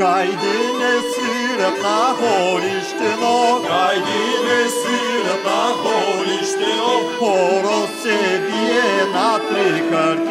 Gaydine sırata horiştino Gaydine sırata horiştino Horo seviye natrikartino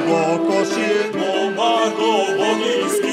孫子孫孫を見つけ